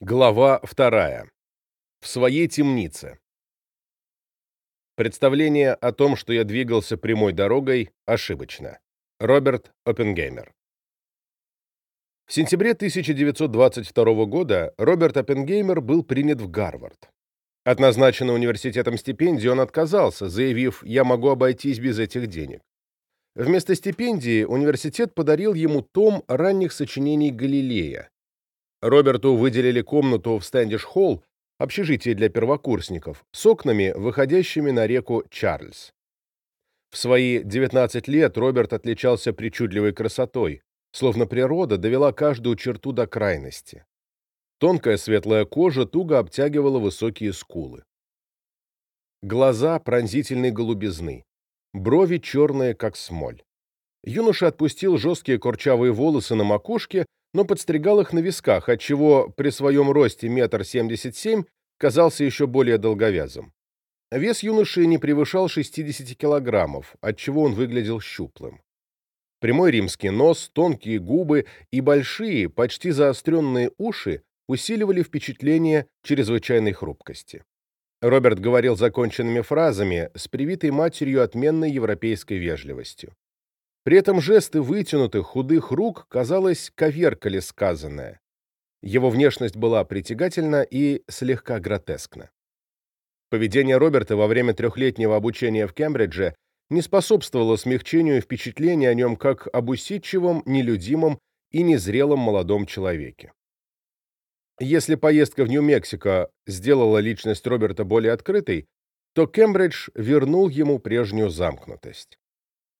Глава вторая. В своей темнице. Представление о том, что я двигался прямой дорогой, ошибочно. Роберт Оппенгеймер. В сентябре 1922 года Роберт Оппенгеймер был принят в Гарвард. От назначенной университетом стипендии он отказался, заявив «я могу обойтись без этих денег». Вместо стипендии университет подарил ему том ранних сочинений Галилея, Роберту выделили комнату в Стэндиш-холл, общежитие для первокурсников, с окнами, выходящими на реку Чарльз. В свои 19 лет Роберт отличался причудливой красотой, словно природа довела каждую черту до крайности. Тонкая светлая кожа туго обтягивала высокие скулы. Глаза пронзительной голубизны, брови черные, как смоль. Юноша отпустил жесткие курчавые волосы на макушке но подстригал их на висках, отчего при своем росте метр семьдесят семь казался еще более долговязым. Вес юноши не превышал 60 килограммов, отчего он выглядел щуплым. Прямой римский нос, тонкие губы и большие, почти заостренные уши усиливали впечатление чрезвычайной хрупкости. Роберт говорил законченными фразами с привитой матерью отменной европейской вежливостью. При этом жесты вытянутых, худых рук, казалось, коверкали сказанное. Его внешность была притягательна и слегка гротескна. Поведение Роберта во время трехлетнего обучения в Кембридже не способствовало смягчению впечатления о нем как об усидчивом, нелюдимом и незрелом молодом человеке. Если поездка в Нью-Мексико сделала личность Роберта более открытой, то Кембридж вернул ему прежнюю замкнутость.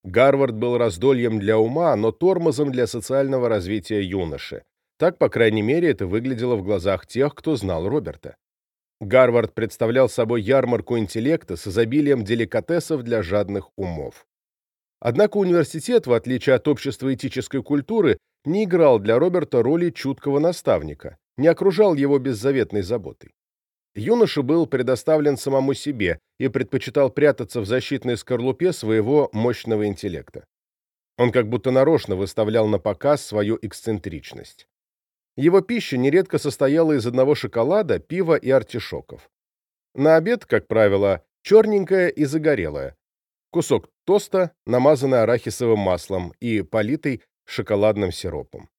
Гарвард был раздольем для ума, но тормозом для социального развития юноши. Так, по крайней мере, это выглядело в глазах тех, кто знал Роберта. Гарвард представлял собой ярмарку интеллекта с изобилием деликатесов для жадных умов. Однако университет, в отличие от общества этической культуры, не играл для Роберта роли чуткого наставника, не окружал его беззаветной заботой. Юноша был предоставлен самому себе и предпочитал прятаться в защитной скорлупе своего мощного интеллекта. Он как будто нарочно выставлял на показ свою эксцентричность. Его пища нередко состояла из одного шоколада, пива и артишоков. На обед, как правило, черненькое и загорелое. Кусок тоста, намазанный арахисовым маслом и политый шоколадным сиропом.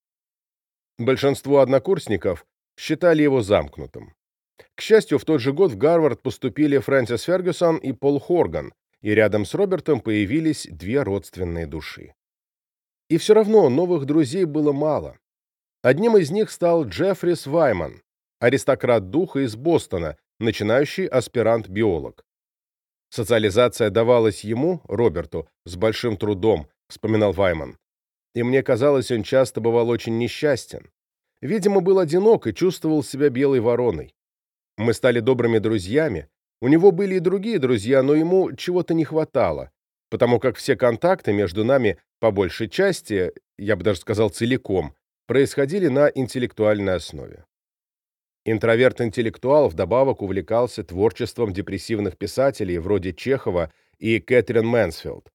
Большинство однокурсников считали его замкнутым. К счастью, в тот же год в Гарвард поступили Фрэнсис Фергюсон и Пол Хорган, и рядом с Робертом появились две родственные души. И все равно новых друзей было мало. Одним из них стал Джеффрис Вайман, аристократ духа из Бостона, начинающий аспирант-биолог. Социализация давалась ему, Роберту, с большим трудом, вспоминал Вайман. И мне казалось, он часто бывал очень несчастен. Видимо, был одинок и чувствовал себя белой вороной. Мы стали добрыми друзьями. У него были и другие друзья, но ему чего-то не хватало, потому как все контакты между нами, по большей части, я бы даже сказал целиком, происходили на интеллектуальной основе. Интроверт-интеллектуал вдобавок увлекался творчеством депрессивных писателей вроде Чехова и Кэтрин Мэнсфилд.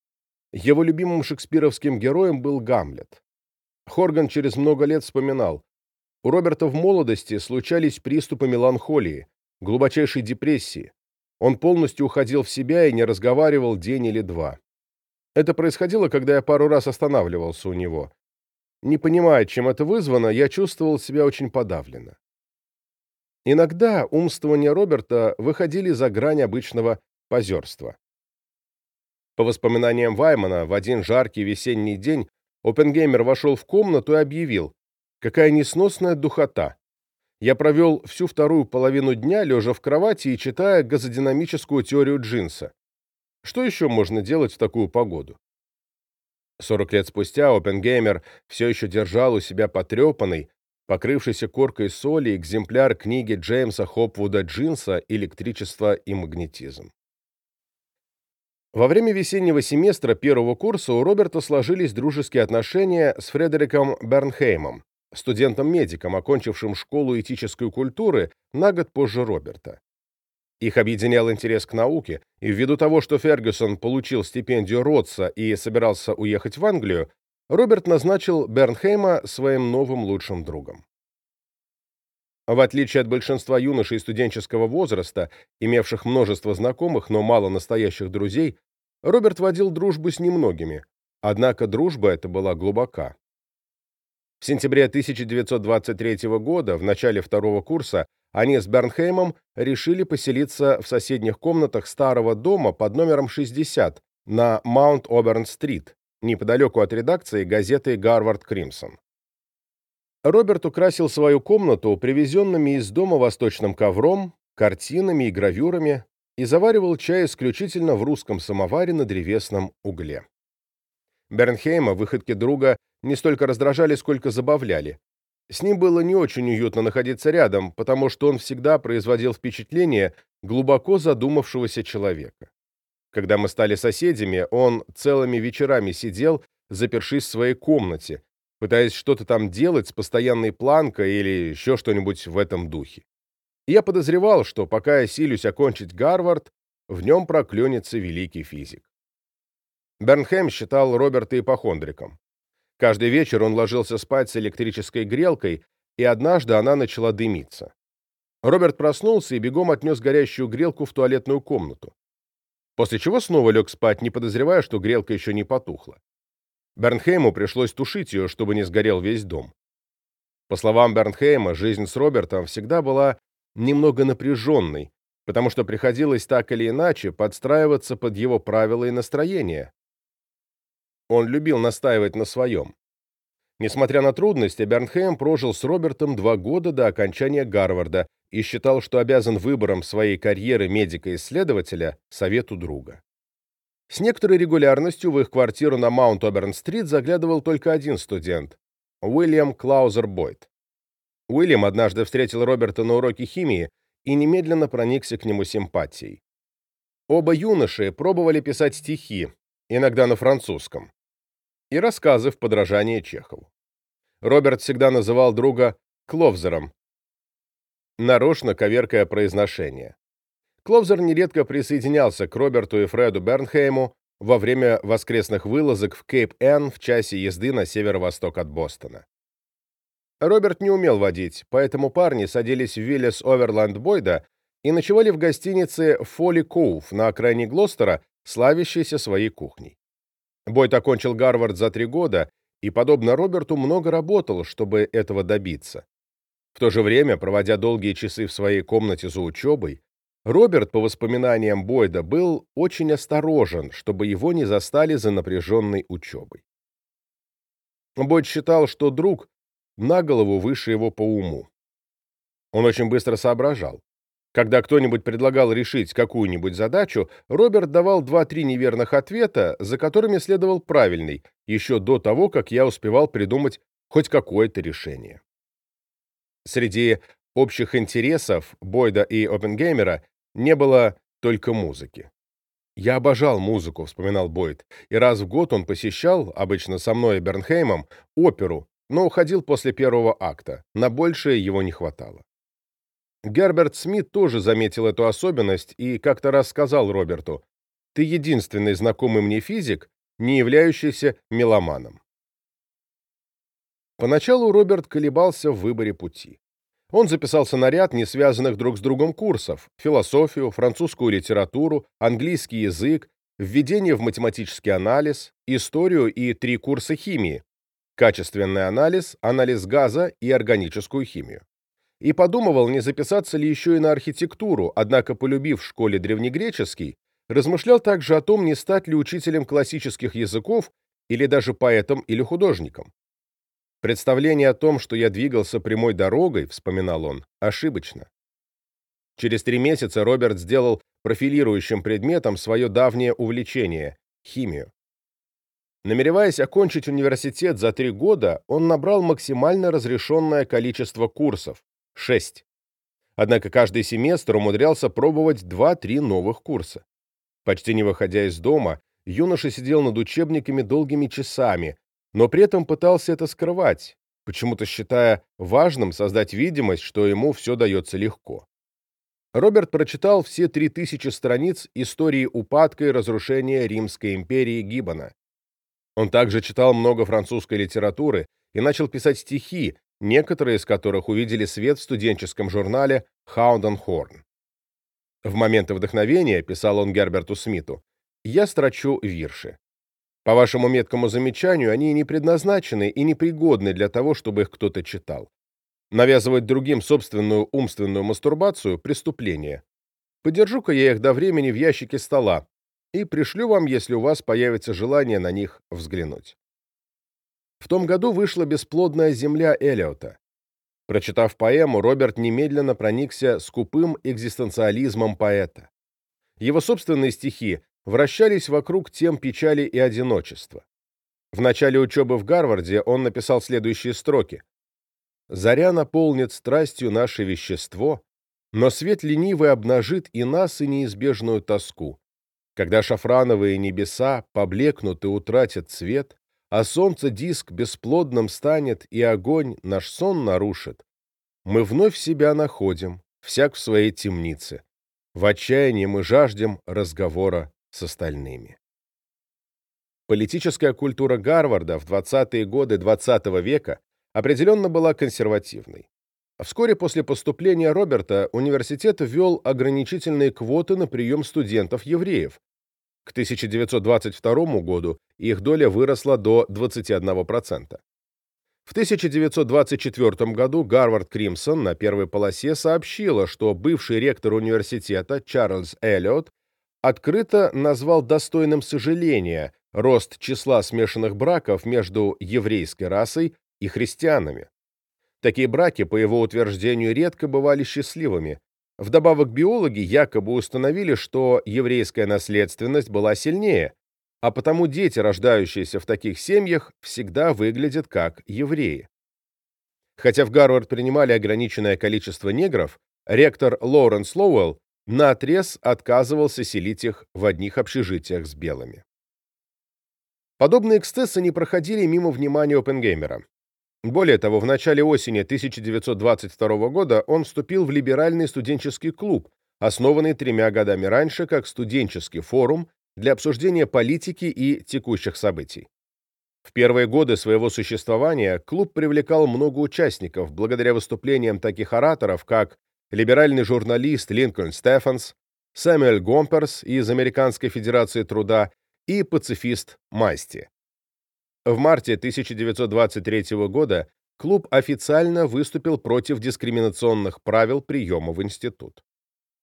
Его любимым шекспировским героем был Гамлет. Хорган через много лет вспоминал, у Роберта в молодости случались приступы меланхолии, глубочайшей депрессии. Он полностью уходил в себя и не разговаривал день или два. Это происходило, когда я пару раз останавливался у него. Не понимая, чем это вызвано, я чувствовал себя очень подавленно. Иногда умствования Роберта выходили за грань обычного позерства. По воспоминаниям Ваймана, в один жаркий весенний день Опенгеймер вошел в комнату и объявил, какая несносная духота. Я провел всю вторую половину дня, лежа в кровати и читая газодинамическую теорию Джинса. Что еще можно делать в такую погоду? 40 лет спустя Опенгеймер все еще держал у себя потрепанный, покрывшийся коркой соли экземпляр книги Джеймса Хопвуда Джинса «Электричество и магнетизм». Во время весеннего семестра первого курса у Роберта сложились дружеские отношения с Фредериком Бернхеймом, студентом-медиком, окончившим школу этической культуры на год позже Роберта. Их объединял интерес к науке, и ввиду того, что Фергюсон получил стипендию Ротса и собирался уехать в Англию, Роберт назначил Бернхейма своим новым лучшим другом. В отличие от большинства юношей студенческого возраста, имевших множество знакомых, но мало настоящих друзей, Роберт водил дружбу с немногими, однако дружба эта была глубока. В сентябре 1923 года, в начале второго курса, они с Бернхеймом решили поселиться в соседних комнатах старого дома под номером 60 на Маунт-Оберн-стрит, неподалеку от редакции газеты «Гарвард Кримсон». Роберт украсил свою комнату привезенными из дома восточным ковром, картинами и гравюрами и заваривал чай исключительно в русском самоваре на древесном угле. Бернхейма выходки друга не столько раздражали, сколько забавляли. С ним было не очень уютно находиться рядом, потому что он всегда производил впечатление глубоко задумавшегося человека. Когда мы стали соседями, он целыми вечерами сидел, запершись в своей комнате, пытаясь что-то там делать с постоянной планкой или еще что-нибудь в этом духе. Я подозревал, что пока я силюсь окончить Гарвард, в нем проклюнется великий физик. Бернхэм считал Роберта ипохондриком. Каждый вечер он ложился спать с электрической грелкой, и однажды она начала дымиться. Роберт проснулся и бегом отнес горящую грелку в туалетную комнату. После чего снова лег спать, не подозревая, что грелка еще не потухла. Бернхейму пришлось тушить ее, чтобы не сгорел весь дом. По словам Бернхейма, жизнь с Робертом всегда была немного напряженной, потому что приходилось так или иначе подстраиваться под его правила и настроение. Он любил настаивать на своем. Несмотря на трудности, Бернхейм прожил с Робертом два года до окончания Гарварда и считал, что обязан выбором своей карьеры медика-исследователя совету друга. С некоторой регулярностью в их квартиру на Маунт-Оберн-стрит заглядывал только один студент – Уильям Клаузер Бойд. Уильям однажды встретил Роберта на уроке химии и немедленно проникся к нему симпатией. Оба юноши пробовали писать стихи, иногда на французском, и рассказы в подражание Чехову. Роберт всегда называл друга Кловзером, нарочно коверкая произношение. Кловзер нередко присоединялся к Роберту и Фреду Бернхейму во время воскресных вылазок в Кейп-Энн в часе езды на северо-восток от Бостона. Роберт не умел водить, поэтому парни садились в Виллес Оверланд Бойда и ночевали в гостинице Фолли Коуф на окраине Глостера, славящейся своей кухней. Бойд окончил Гарвард за три года и, подобно Роберту, много работал, чтобы этого добиться. В то же время, проводя долгие часы в своей комнате за учебой, Роберт, по воспоминаниям Бойда, был очень осторожен, чтобы его не застали за напряженной учебой. Бойд считал, что друг на голову выше его по уму. Он очень быстро соображал. Когда кто-нибудь предлагал решить какую-нибудь задачу, Роберт давал два-три неверных ответа, за которыми следовал правильный, еще до того, как я успевал придумать хоть какое-то решение. Среди общих интересов Бойда и Оппенгеймера не было только музыки. «Я обожал музыку», — вспоминал Бойд, и раз в год он посещал, обычно со мной и Бернхеймом, оперу, но уходил после первого акта, на большее его не хватало. Герберт Смит тоже заметил эту особенность и как-то раз сказал Роберту, «Ты единственный знакомый мне физик, не являющийся меломаном». Поначалу Роберт колебался в выборе пути. Он записался на ряд не связанных друг с другом курсов – философию, французскую литературу, английский язык, введение в математический анализ, историю и три курса химии – качественный анализ, анализ газа и органическую химию. И подумывал, не записаться ли еще и на архитектуру, однако, полюбив в школе древнегреческий, размышлял также о том, не стать ли учителем классических языков или даже поэтом или художником. Представление о том, что я двигался прямой дорогой, вспоминал он, ошибочно. Через три месяца Роберт сделал профилирующим предметом свое давнее увлечение – химию. Намереваясь окончить университет за три года, он набрал максимально разрешенное количество курсов – шесть. Однако каждый семестр умудрялся пробовать два-три новых курса. Почти не выходя из дома, юноша сидел над учебниками долгими часами, но при этом пытался это скрывать, почему-то считая важным создать видимость, что ему все дается легко. Роберт прочитал все 3000 страниц истории упадка и разрушения Римской империи Гиббона. Он также читал много французской литературы и начал писать стихи, некоторые из которых увидели свет в студенческом журнале and Horn. В моменты вдохновения, писал он Герберту Смиту, я строчу вирши. По вашему меткому замечанию, они не предназначены и непригодны для того, чтобы их кто-то читал. Навязывать другим собственную умственную мастурбацию – преступление. Подержу-ка я их до времени в ящике стола и пришлю вам, если у вас появится желание на них взглянуть. В том году вышла «Бесплодная земля» Элиота. Прочитав поэму, Роберт немедленно проникся скупым экзистенциализмом поэта. Его собственные стихи вращались вокруг тем печали и одиночества. В начале учебы в Гарварде он написал следующие строки. «Заря наполнит страстью наше вещество, но свет ленивый обнажит и нас, и неизбежную тоску. Когда шафрановые небеса поблекнут и утратят цвет, а солнце диск бесплодным станет, и огонь наш сон нарушит, мы вновь себя находим, всяк в своей темнице. В отчаянии мы жаждем разговора с остальными. Политическая культура Гарварда в 20-е годы XX -го века определенно была консервативной. Вскоре после поступления Роберта университет ввел ограничительные квоты на прием студентов-евреев. К 1922 году их доля выросла до 21%. В 1924 году Гарвард Кримсон на первой полосе сообщила, что бывший ректор университета Чарльз Эллиот открыто назвал достойным сожаления рост числа смешанных браков между еврейской расой и христианами. Такие браки, по его утверждению, редко бывали счастливыми. Вдобавок биологи якобы установили, что еврейская наследственность была сильнее, а потому дети, рождающиеся в таких семьях, всегда выглядят как евреи. Хотя в Гарвард принимали ограниченное количество негров, ректор Лоуренс Лоуэлл наотрез отказывался селить их в одних общежитиях с белыми. Подобные эксцессы не проходили мимо внимания Оппенгеймера. Более того, в начале осени 1922 года он вступил в либеральный студенческий клуб, основанный тремя годами раньше как студенческий форум для обсуждения политики и текущих событий. В первые годы своего существования клуб привлекал много участников благодаря выступлениям таких ораторов, как либеральный журналист Линкольн Стефанс, Сэмюэль Гомперс из Американской Федерации Труда и пацифист Масти. В марте 1923 года клуб официально выступил против дискриминационных правил приема в институт.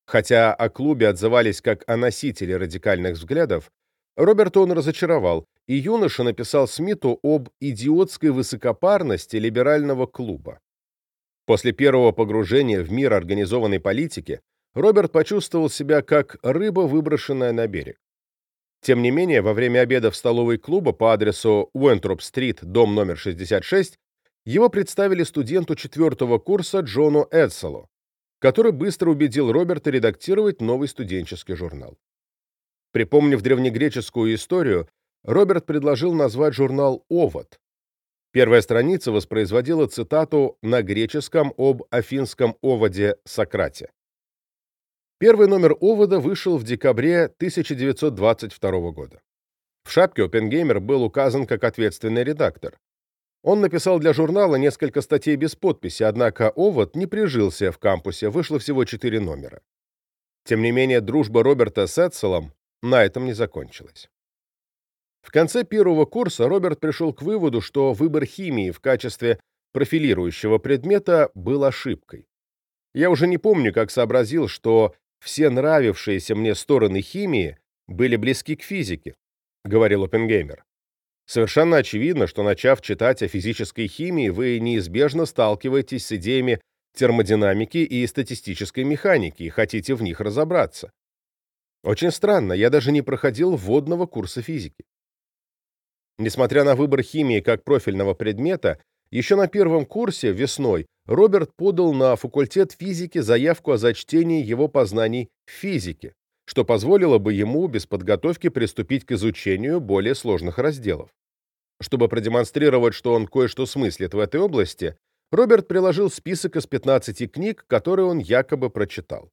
Хотя о клубе отзывались как о носителе радикальных взглядов, Роберт он разочаровал, и юноша написал Смиту об идиотской высокопарности либерального клуба. После первого погружения в мир организованной политики Роберт почувствовал себя как рыба, выброшенная на берег. Тем не менее, во время обеда в столовой клуба по адресу Уэнтроп-стрит, дом номер 66, его представили студенту четвертого курса Джону Эдселу, который быстро убедил Роберта редактировать новый студенческий журнал. Припомнив древнегреческую историю, Роберт предложил назвать журнал «Овод», Первая страница воспроизводила цитату на греческом об афинском оводе Сократе. Первый номер овода вышел в декабре 1922 года. В шапке Оппенгеймер был указан как ответственный редактор. Он написал для журнала несколько статей без подписи, однако овод не прижился в кампусе, вышло всего четыре номера. Тем не менее, дружба Роберта с Эдселом на этом не закончилась. В конце первого курса Роберт пришел к выводу, что выбор химии в качестве профилирующего предмета был ошибкой. Я уже не помню, как сообразил, что все нравившиеся мне стороны химии были близки к физике, говорил Оппенгеймер. Совершенно очевидно, что начав читать о физической химии, вы неизбежно сталкиваетесь с идеями термодинамики и статистической механики и хотите в них разобраться. Очень странно, я даже не проходил вводного курса физики. Несмотря на выбор химии как профильного предмета, еще на первом курсе весной Роберт подал на факультет физики заявку о зачтении его познаний в физике, что позволило бы ему без подготовки приступить к изучению более сложных разделов. Чтобы продемонстрировать, что он кое-что смыслит в этой области, Роберт приложил список из 15 книг, которые он якобы прочитал.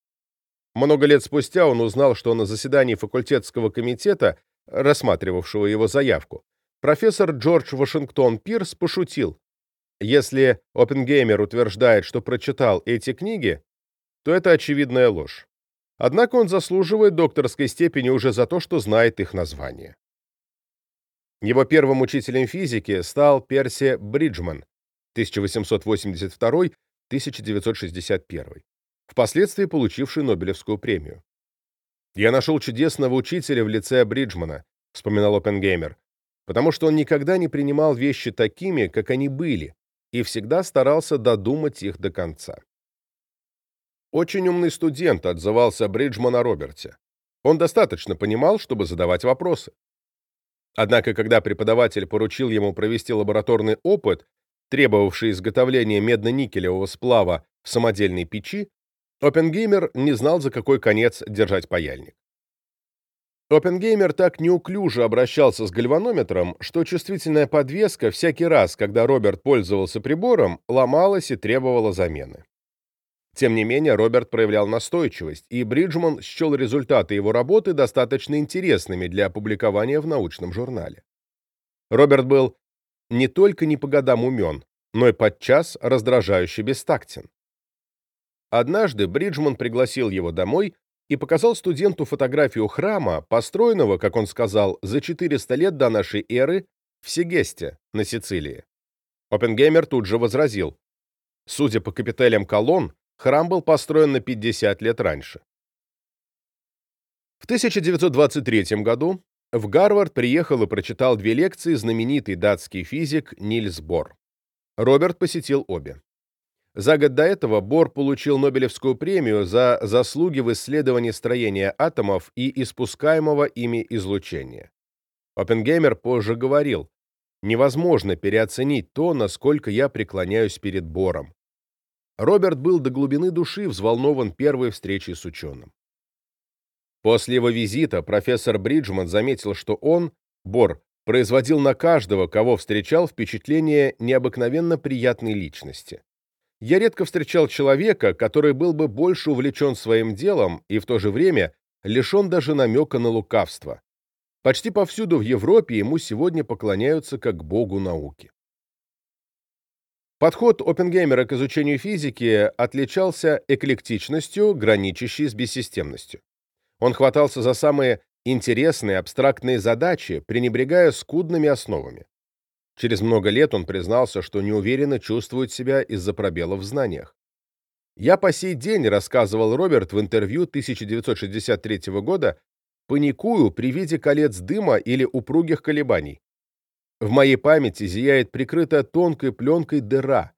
Много лет спустя он узнал, что на заседании факультетского комитета, рассматривавшего его заявку, профессор Джордж Вашингтон Пирс пошутил. Если Оппенгеймер утверждает, что прочитал эти книги, то это очевидная ложь. Однако он заслуживает докторской степени уже за то, что знает их название. Его первым учителем физики стал Перси Бриджман 1882-1961, впоследствии получивший Нобелевскую премию. «Я нашел чудесного учителя в лице Бриджмана», — вспоминал Оппенгеймер, «потому что он никогда не принимал вещи такими, как они были, и всегда старался додумать их до конца». Очень умный студент отзывался Бриджман о Роберте. Он достаточно понимал, чтобы задавать вопросы. Однако, когда преподаватель поручил ему провести лабораторный опыт, требовавший изготовления медно-никелевого сплава в самодельной печи, Оппенгеймер не знал, за какой конец держать паяльник. Оппенгеймер так неуклюже обращался с гальванометром, что чувствительная подвеска всякий раз, когда Роберт пользовался прибором, ломалась и требовала замены. Тем не менее, Роберт проявлял настойчивость, и Бриджман счел результаты его работы достаточно интересными для опубликования в научном журнале. Роберт был не только не по годам умен, но и подчас раздражающе бестактен. Однажды Бриджман пригласил его домой и показал студенту фотографию храма, построенного, как он сказал, за 400 лет до нашей эры в Сегесте, на Сицилии. Оппенгеймер тут же возразил. Судя по капителям колонн, Храм был построен на 50 лет раньше. В 1923 году в Гарвард приехал и прочитал две лекции знаменитый датский физик Нильс Бор. Роберт посетил обе. За год до этого Бор получил Нобелевскую премию за заслуги в исследовании строения атомов и испускаемого ими излучения. Оппенгеймер позже говорил, «Невозможно переоценить то, насколько я преклоняюсь перед Бором. Роберт был до глубины души взволнован первой встречей с ученым. После его визита профессор Бриджман заметил, что он, Бор, производил на каждого, кого встречал, впечатление необыкновенно приятной личности. Я редко встречал человека, который был бы больше увлечен своим делом и в то же время лишен даже намека на лукавство. Почти повсюду в Европе ему сегодня поклоняются как богу науки. Подход Оппенгеймера к изучению физики отличался эклектичностью, граничащей с бессистемностью. Он хватался за самые интересные абстрактные задачи, пренебрегая скудными основами. Через много лет он признался, что неуверенно чувствует себя из-за пробелов в знаниях. «Я по сей день», — рассказывал Роберт в интервью 1963 года, «паникую при виде колец дыма или упругих колебаний. В моей памяти зияет прикрытая тонкой пленкой дыра.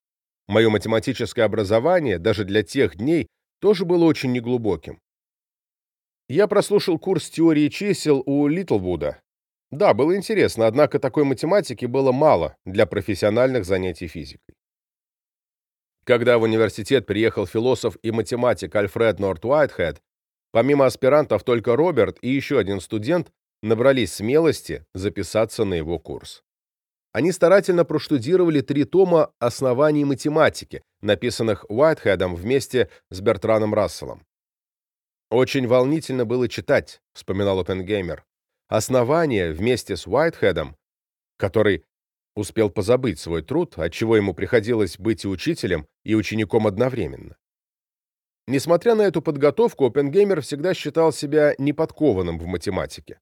Мое математическое образование, даже для тех дней, тоже было очень неглубоким. Я прослушал курс теории чисел у Литлвуда. Да, было интересно, однако такой математики было мало для профессиональных занятий физикой. Когда в университет приехал философ и математик Альфред Норт Уайтхед, помимо аспирантов только Роберт и еще один студент набрались смелости записаться на его курс. Они старательно проштудировали три тома оснований математики, написанных Уайтхедом вместе с Бертраном Расселом. «Очень волнительно было читать», — вспоминал Оппенгеймер. «Основания вместе с Уайтхедом, который успел позабыть свой труд, отчего ему приходилось быть и учителем, и учеником одновременно. Несмотря на эту подготовку, Оппенгеймер всегда считал себя неподкованным в математике.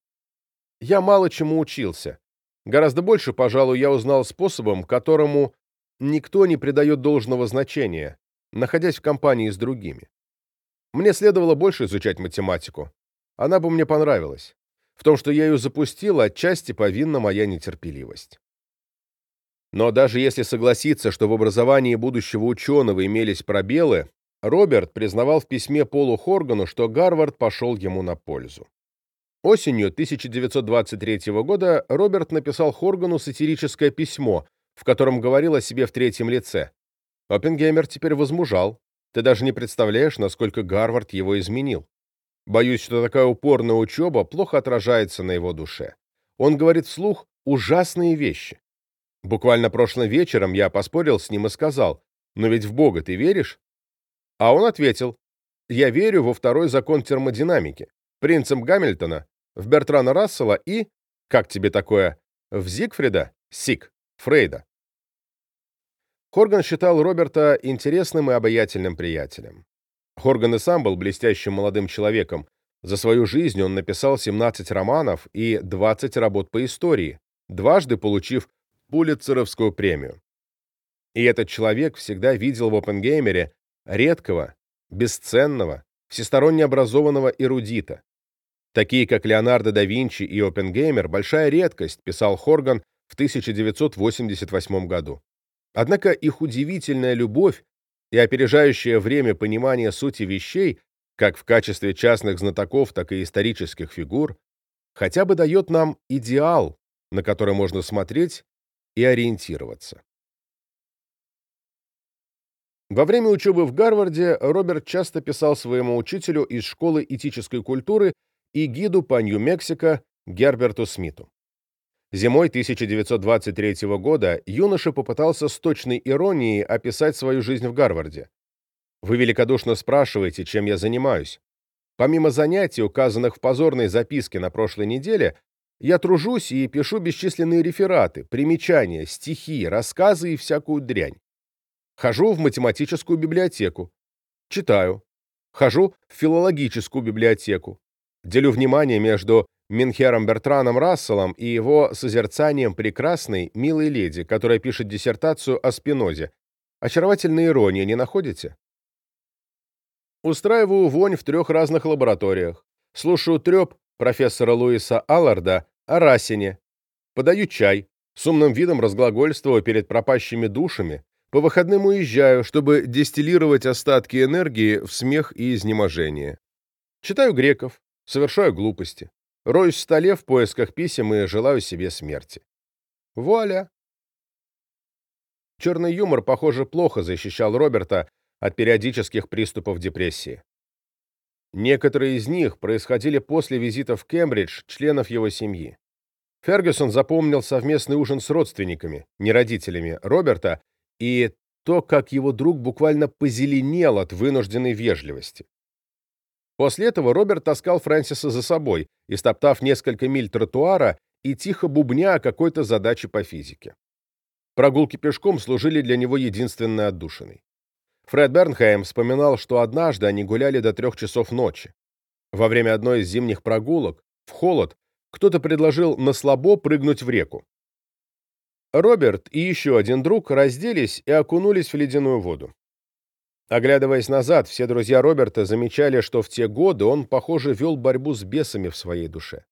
«Я мало чему учился, Гораздо больше, пожалуй, я узнал способом, которому никто не придает должного значения, находясь в компании с другими. Мне следовало больше изучать математику. Она бы мне понравилась. В том, что я ее запустил, отчасти повинна моя нетерпеливость. Но даже если согласиться, что в образовании будущего ученого имелись пробелы, Роберт признавал в письме Полу Хоргану, что Гарвард пошел ему на пользу. Осенью 1923 года Роберт написал Хоргану сатирическое письмо, в котором говорил о себе в третьем лице. Оппенгеймер теперь возмужал. Ты даже не представляешь, насколько Гарвард его изменил. Боюсь, что такая упорная учеба плохо отражается на его душе. Он говорит вслух ужасные вещи. Буквально прошлым вечером я поспорил с ним и сказал, «Но ведь в Бога ты веришь?» А он ответил, «Я верю во второй закон термодинамики принцем Гамильтона, в Бертрана Рассела и, как тебе такое, в Зигфрида, Сик, Фрейда. Хорган считал Роберта интересным и обаятельным приятелем. Хорган и сам был блестящим молодым человеком. За свою жизнь он написал 17 романов и 20 работ по истории, дважды получив Пулитцеровскую премию. И этот человек всегда видел в Оппенгеймере редкого, бесценного, всесторонне образованного эрудита. Такие, как Леонардо да Винчи и Оппенгеймер, большая редкость, писал Хорган в 1988 году. Однако их удивительная любовь и опережающее время понимание сути вещей, как в качестве частных знатоков, так и исторических фигур, хотя бы дает нам идеал, на который можно смотреть и ориентироваться. Во время учебы в Гарварде Роберт часто писал своему учителю из школы этической культуры и гиду по Нью-Мексико Герберту Смиту. Зимой 1923 года юноша попытался с точной иронией описать свою жизнь в Гарварде. Вы великодушно спрашиваете, чем я занимаюсь. Помимо занятий, указанных в позорной записке на прошлой неделе, я тружусь и пишу бесчисленные рефераты, примечания, стихи, рассказы и всякую дрянь. Хожу в математическую библиотеку. Читаю. Хожу в филологическую библиотеку. Делю внимание между Минхером Бертраном Расселом и его созерцанием прекрасной, милой леди, которая пишет диссертацию о Спинозе. Очаровательная ирония, не находите? Устраиваю вонь в трех разных лабораториях. Слушаю треп профессора Луиса Алларда о Расине. Подаю чай. С умным видом разглагольствую перед пропащими душами. По выходным уезжаю, чтобы дистиллировать остатки энергии в смех и изнеможение. Читаю греков, совершаю глупости. Роюсь в столе в поисках писем и желаю себе смерти. Вуаля! Черный юмор, похоже, плохо защищал Роберта от периодических приступов депрессии. Некоторые из них происходили после визита в Кембридж членов его семьи. Фергюсон запомнил совместный ужин с родственниками, не родителями, Роберта, и то, как его друг буквально позеленел от вынужденной вежливости. После этого Роберт таскал Фрэнсиса за собой, истоптав несколько миль тротуара и тихо бубня о какой-то задаче по физике. Прогулки пешком служили для него единственной отдушиной. Фред Бернхайм вспоминал, что однажды они гуляли до трех часов ночи. Во время одной из зимних прогулок, в холод, кто-то предложил на слабо прыгнуть в реку. Роберт и еще один друг разделись и окунулись в ледяную воду. Оглядываясь назад, все друзья Роберта замечали, что в те годы он, похоже, вел борьбу с бесами в своей душе.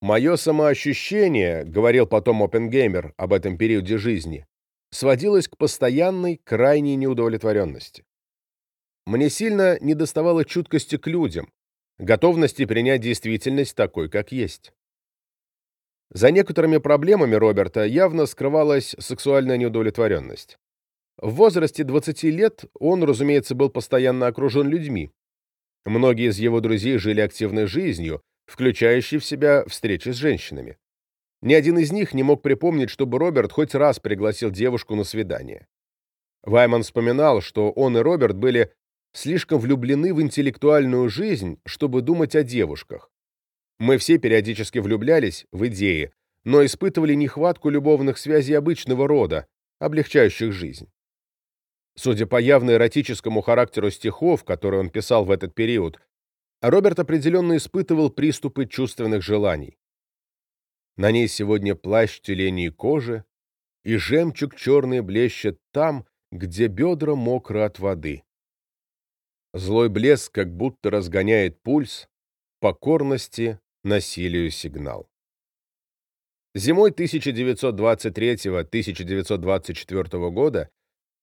«Мое самоощущение», — говорил потом Оппенгеймер об этом периоде жизни, сводилось к постоянной, крайней неудовлетворенности. Мне сильно недоставало чуткости к людям, готовности принять действительность такой, как есть. За некоторыми проблемами Роберта явно скрывалась сексуальная неудовлетворенность. В возрасте 20 лет он, разумеется, был постоянно окружен людьми. Многие из его друзей жили активной жизнью, включающей в себя встречи с женщинами. Ни один из них не мог припомнить, чтобы Роберт хоть раз пригласил девушку на свидание. Вайман вспоминал, что он и Роберт были слишком влюблены в интеллектуальную жизнь, чтобы думать о девушках. Мы все периодически влюблялись в идеи, но испытывали нехватку любовных связей обычного рода, облегчающих жизнь. Судя по явно эротическому характеру стихов, которые он писал в этот период, Роберт определенно испытывал приступы чувственных желаний. На ней сегодня плащ тюленей кожи, и жемчуг черный блещет там, где бедра мокры от воды. Злой блеск как будто разгоняет пульс, покорности, насилию сигнал. Зимой 1923-1924 года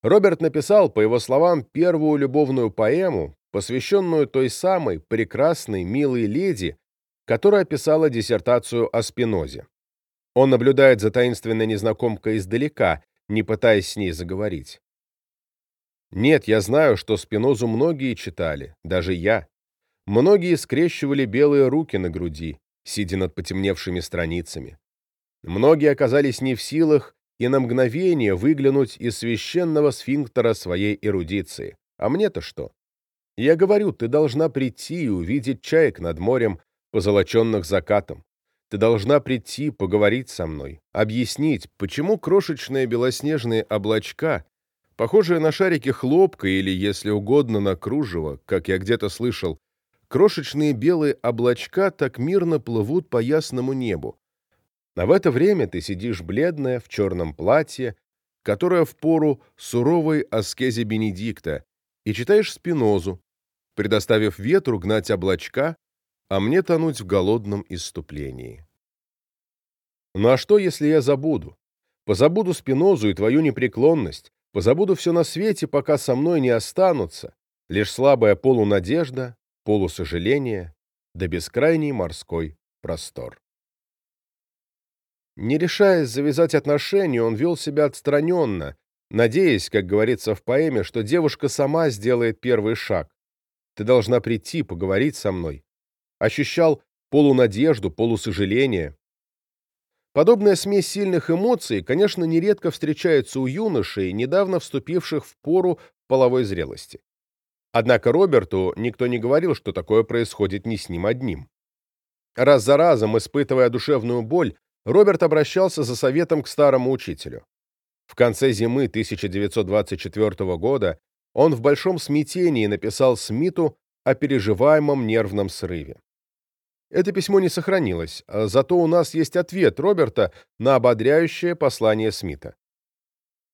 Роберт написал, по его словам, первую любовную поэму, посвященную той самой прекрасной, милой леди, которая писала диссертацию о Спинозе. Он наблюдает за таинственной незнакомкой издалека, не пытаясь с ней заговорить. Нет, я знаю, что Спинозу многие читали, даже я. Многие скрещивали белые руки на груди, сидя над потемневшими страницами. Многие оказались не в силах и на мгновение выглянуть из священного сфинктера своей эрудиции. А мне-то что? Я говорю, ты должна прийти и увидеть чаек над морем, позолоченных закатом. Ты должна прийти, поговорить со мной, объяснить, почему крошечные белоснежные облачка, похожие на шарики хлопка или, если угодно, на кружево, как я где-то слышал, крошечные белые облачка так мирно плывут по ясному небу. А в это время ты сидишь бледная, в черном платье, которое в пору суровой аскезе Бенедикта, и читаешь Спинозу, предоставив ветру гнать облачка, а мне тонуть в голодном исступлении. Ну а что, если я забуду? Позабуду Спинозу и твою непреклонность, позабуду все на свете, пока со мной не останутся лишь слабая полунадежда, полусожаление да бескрайний морской простор. Не решаясь завязать отношения, он вел себя отстраненно, надеясь, как говорится в поэме, что девушка сама сделает первый шаг. Ты должна прийти, поговорить со мной ощущал полунадежду, полусожаление. Подобная смесь сильных эмоций, конечно, нередко встречается у юношей, недавно вступивших в пору половой зрелости. Однако Роберту никто не говорил, что такое происходит не с ним одним. Раз за разом, испытывая душевную боль, Роберт обращался за советом к старому учителю. В конце зимы 1924 года он в большом смятении написал Смиту о переживаемом нервном срыве. Это письмо не сохранилось, а зато у нас есть ответ Роберта на ободряющее послание Смита.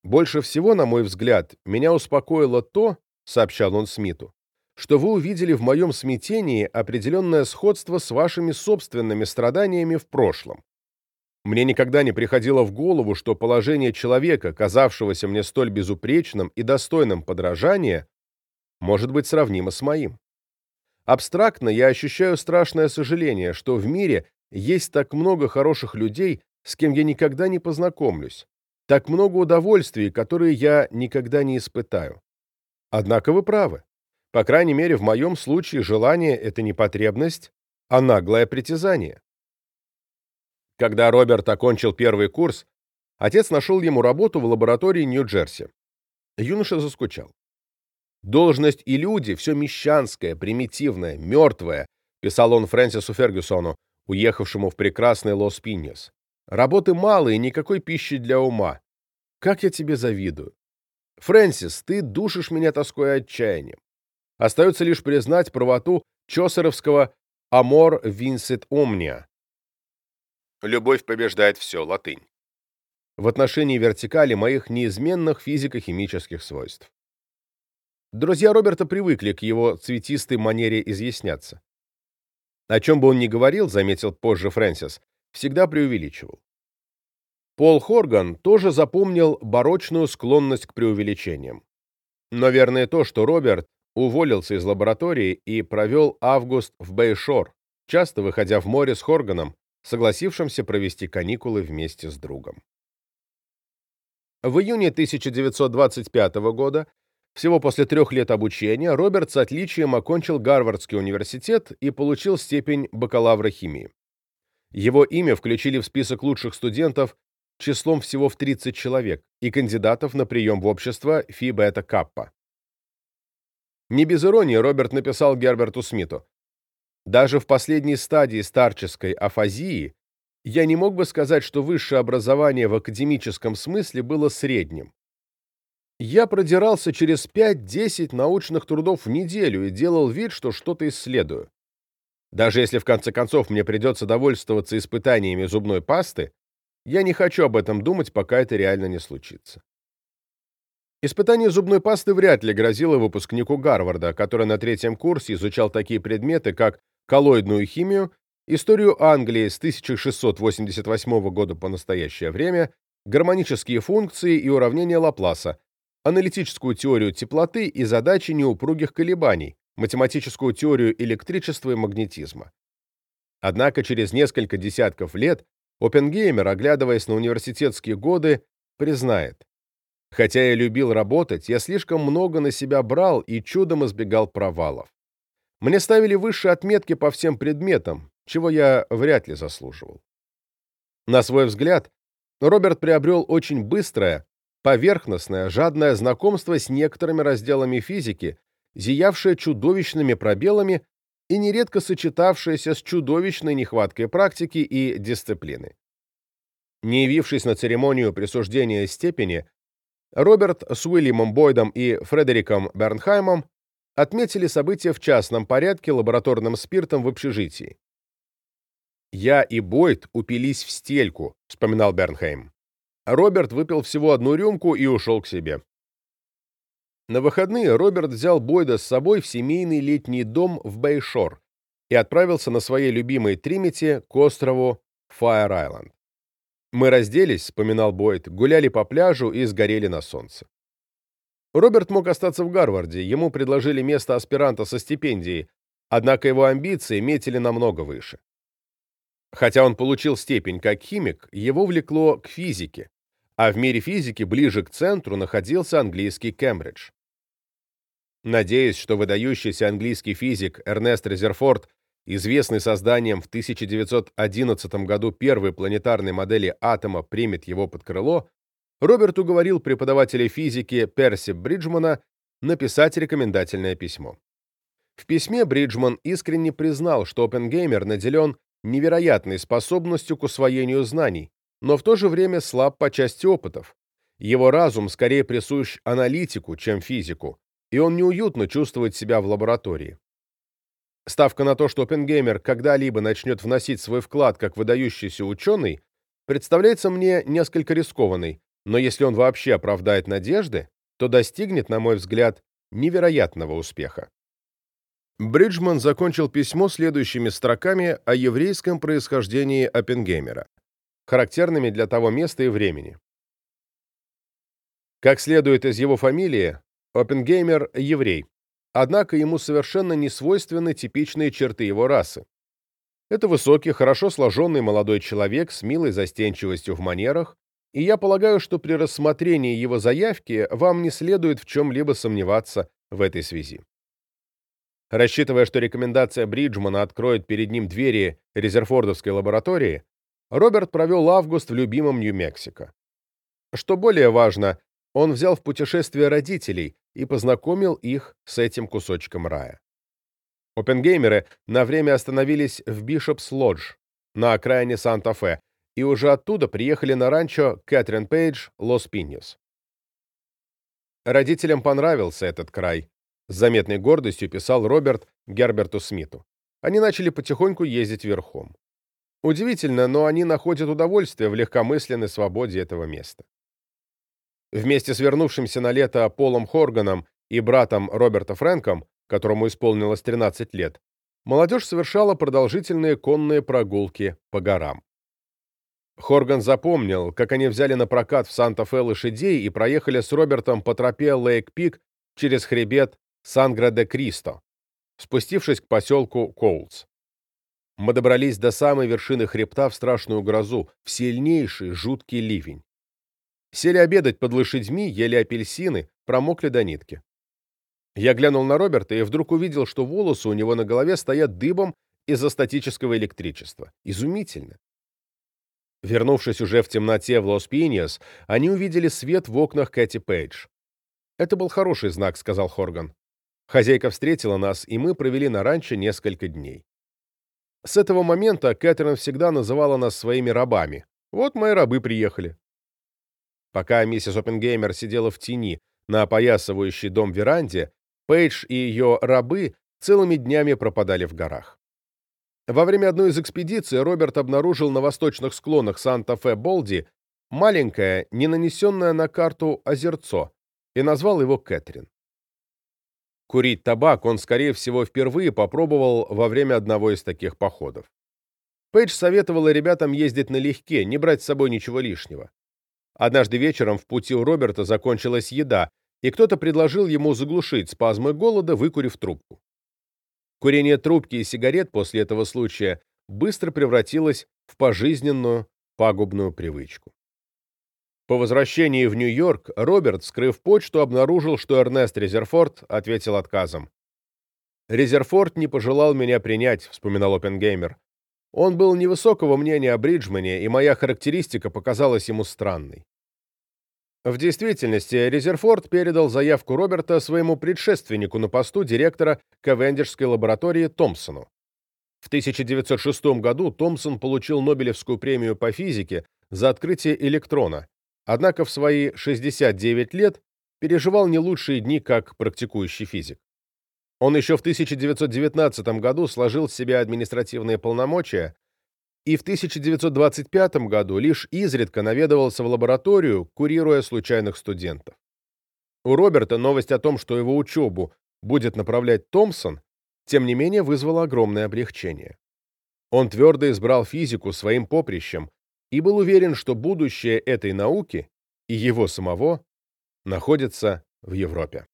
«Больше всего, на мой взгляд, меня успокоило то, — сообщал он Смиту, — что вы увидели в моем смятении определенное сходство с вашими собственными страданиями в прошлом. Мне никогда не приходило в голову, что положение человека, казавшегося мне столь безупречным и достойным подражания, может быть сравнимо с моим. Абстрактно я ощущаю страшное сожаление, что в мире есть так много хороших людей, с кем я никогда не познакомлюсь, так много удовольствий, которые я никогда не испытаю. Однако вы правы. По крайней мере, в моем случае желание — это не потребность, а наглое притязание. Когда Роберт окончил первый курс, отец нашел ему работу в лаборатории Нью-Джерси. Юноша заскучал. Должность и люди — все мещанское, примитивное, мертвое, писал он Фрэнсису Фергюсону, уехавшему в прекрасный Лос-Пиньос. Работы мало и никакой пищи для ума. Как я тебе завидую. Фрэнсис, ты душишь меня тоской отчаянием. Остается лишь признать правоту чосеровского «amor vincit omnia». Любовь побеждает все, латынь. В отношении вертикали моих неизменных физико-химических свойств. Друзья Роберта привыкли к его цветистой манере изъясняться. О чем бы он ни говорил, заметил позже Фрэнсис, всегда преувеличивал. Пол Хорган тоже запомнил барочную склонность к преувеличениям. Но верно и то, что Роберт уволился из лаборатории и провел август в Бэйшор, часто выходя в море с Хорганом, согласившимся провести каникулы вместе с другом. В июне 1925 года всего после трех лет обучения Роберт с отличием окончил Гарвардский университет и получил степень бакалавра химии. Его имя включили в список лучших студентов числом всего в 30 человек и кандидатов на прием в общество Фи Бета Каппа. Не без иронии Роберт написал Герберту Смиту. «Даже в последней стадии старческой афазии я не мог бы сказать, что высшее образование в академическом смысле было средним. Я продирался через 5-10 научных трудов в неделю и делал вид, что что-то исследую. Даже если в конце концов мне придется довольствоваться испытаниями зубной пасты, я не хочу об этом думать, пока это реально не случится. Испытание зубной пасты вряд ли грозило выпускнику Гарварда, который на третьем курсе изучал такие предметы, как коллоидную химию, историю Англии с 1688 года по настоящее время, гармонические функции и уравнения Лапласа, аналитическую теорию теплоты и задачи неупругих колебаний, математическую теорию электричества и магнетизма. Однако через несколько десятков лет Оппенгеймер, оглядываясь на университетские годы, признает, «Хотя я любил работать, я слишком много на себя брал и чудом избегал провалов. Мне ставили высшие отметки по всем предметам, чего я вряд ли заслуживал». На свой взгляд, Роберт приобрел очень быстрое, поверхностное, жадное знакомство с некоторыми разделами физики, зиявшее чудовищными пробелами, и нередко сочетавшаяся с чудовищной нехваткой практики и дисциплины. Не явившись на церемонию присуждения степени, Роберт с Уильямом Бойдом и Фредериком Бернхаймом отметили события в частном порядке лабораторным спиртом в общежитии. «Я и Бойд упились в стельку», — вспоминал Бернхайм. Роберт выпил всего одну рюмку и ушел к себе. На выходные Роберт взял Бойда с собой в семейный летний дом в Бейшор и отправился на своей любимой Тримити к острову Фаер-Айленд. «Мы разделись», — вспоминал Бойд, гуляли по пляжу и сгорели на солнце. Роберт мог остаться в Гарварде, ему предложили место аспиранта со стипендией, однако его амбиции метили намного выше. Хотя он получил степень как химик, его влекло к физике, а в мире физики ближе к центру находился английский Кембридж. Надеясь, что выдающийся английский физик Эрнест Резерфорд, известный созданием в 1911 году первой планетарной модели атома, примет его под крыло, Роберт уговорил преподавателя физики Перси Бриджмана написать рекомендательное письмо. В письме Бриджман искренне признал, что Оппенгеймер наделен невероятной способностью к усвоению знаний, но в то же время слаб по части опытов. Его разум скорее присущ аналитику, чем физику, и он неуютно чувствует себя в лаборатории. Ставка на то, что Оппенгеймер когда-либо начнет вносить свой вклад как выдающийся ученый, представляется мне несколько рискованной, но если он вообще оправдает надежды, то достигнет, на мой взгляд, невероятного успеха. Бриджман закончил письмо следующими строками о еврейском происхождении Оппенгеймера, характерными для того места и времени. Как следует из его фамилии, Оппенгеймер – еврей, однако ему совершенно не свойственны типичные черты его расы. Это высокий, хорошо сложенный молодой человек с милой застенчивостью в манерах, и я полагаю, что при рассмотрении его заявки вам не следует в чем-либо сомневаться в этой связи. Рассчитывая, что рекомендация Бриджмана откроет перед ним двери Резерфордовской лаборатории, Роберт провел август в любимом Нью-Мексико. Что более важно, он взял в путешествие родителей и познакомил их с этим кусочком рая. Оппенгеймеры на время остановились в Бишопс-Лодж на окраине Санта-Фе и уже оттуда приехали на ранчо Кэтрин Пейдж, Лос-Пиньос. Родителям понравился этот край, с заметной гордостью писал Роберт Герберту Смиту. Они начали потихоньку ездить верхом. Удивительно, но они находят удовольствие в легкомысленной свободе этого места. Вместе с вернувшимся на лето Полом Хорганом и братом Роберта Фрэнком, которому исполнилось 13 лет, молодежь совершала продолжительные конные прогулки по горам. Хорган запомнил, как они взяли на прокат в Санта-Фе лошадей и проехали с Робертом по тропе Лейк-Пик через хребет Сангра-де-Кристо, спустившись к поселку Коулс. Мы добрались до самой вершины хребта в страшную грозу, в сильнейший жуткий ливень. Сели обедать под лошадьми, ели апельсины, промокли до нитки. Я глянул на Роберта и вдруг увидел, что волосы у него на голове стоят дыбом из-за статического электричества. Изумительно. Вернувшись уже в темноте в Лос-Пиньяс, они увидели свет в окнах Кэти Пейдж. «Это был хороший знак», — сказал Хорган. Хозяйка встретила нас, и мы провели на ранчо несколько дней. С этого момента Кэтрин всегда называла нас своими рабами. Вот мои рабы приехали. Пока миссис Оппенгеймер сидела в тени на опоясывающей дом веранде, Пейдж и ее рабы целыми днями пропадали в горах. Во время одной из экспедиций Роберт обнаружил на восточных склонах Санта-Фе-Болди маленькое, не нанесенное на карту озерцо, и назвал его Кэтрин. Курить табак он, скорее всего, впервые попробовал во время одного из таких походов. Пейдж советовала ребятам ездить налегке, не брать с собой ничего лишнего. Однажды вечером в пути у Роберта закончилась еда, и кто-то предложил ему заглушить спазмы голода, выкурив трубку. Курение трубки и сигарет после этого случая быстро превратилось в пожизненную пагубную привычку. По возвращении в Нью-Йорк Роберт, скрыв почту, обнаружил, что Эрнест Резерфорд ответил отказом. «Резерфорд не пожелал меня принять», — вспоминал Оппенгеймер. «Он был невысокого мнения о Бриджмане, и моя характеристика показалась ему странной». В действительности, Резерфорд передал заявку Роберта своему предшественнику на посту директора Кавендишской лаборатории Томпсону. В 1906 году Томпсон получил Нобелевскую премию по физике за открытие электрона, однако в свои 69 лет переживал не лучшие дни как практикующий физик. Он еще в 1919 году сложил с себя административные полномочия и в 1925 году лишь изредка наведывался в лабораторию, курируя случайных студентов. У Роберта новость о том, что его учебу будет направлять Томпсон, тем не менее вызвала огромное облегчение. Он твердо избрал физику своим поприщем и был уверен, что будущее этой науки и его самого находится в Европе.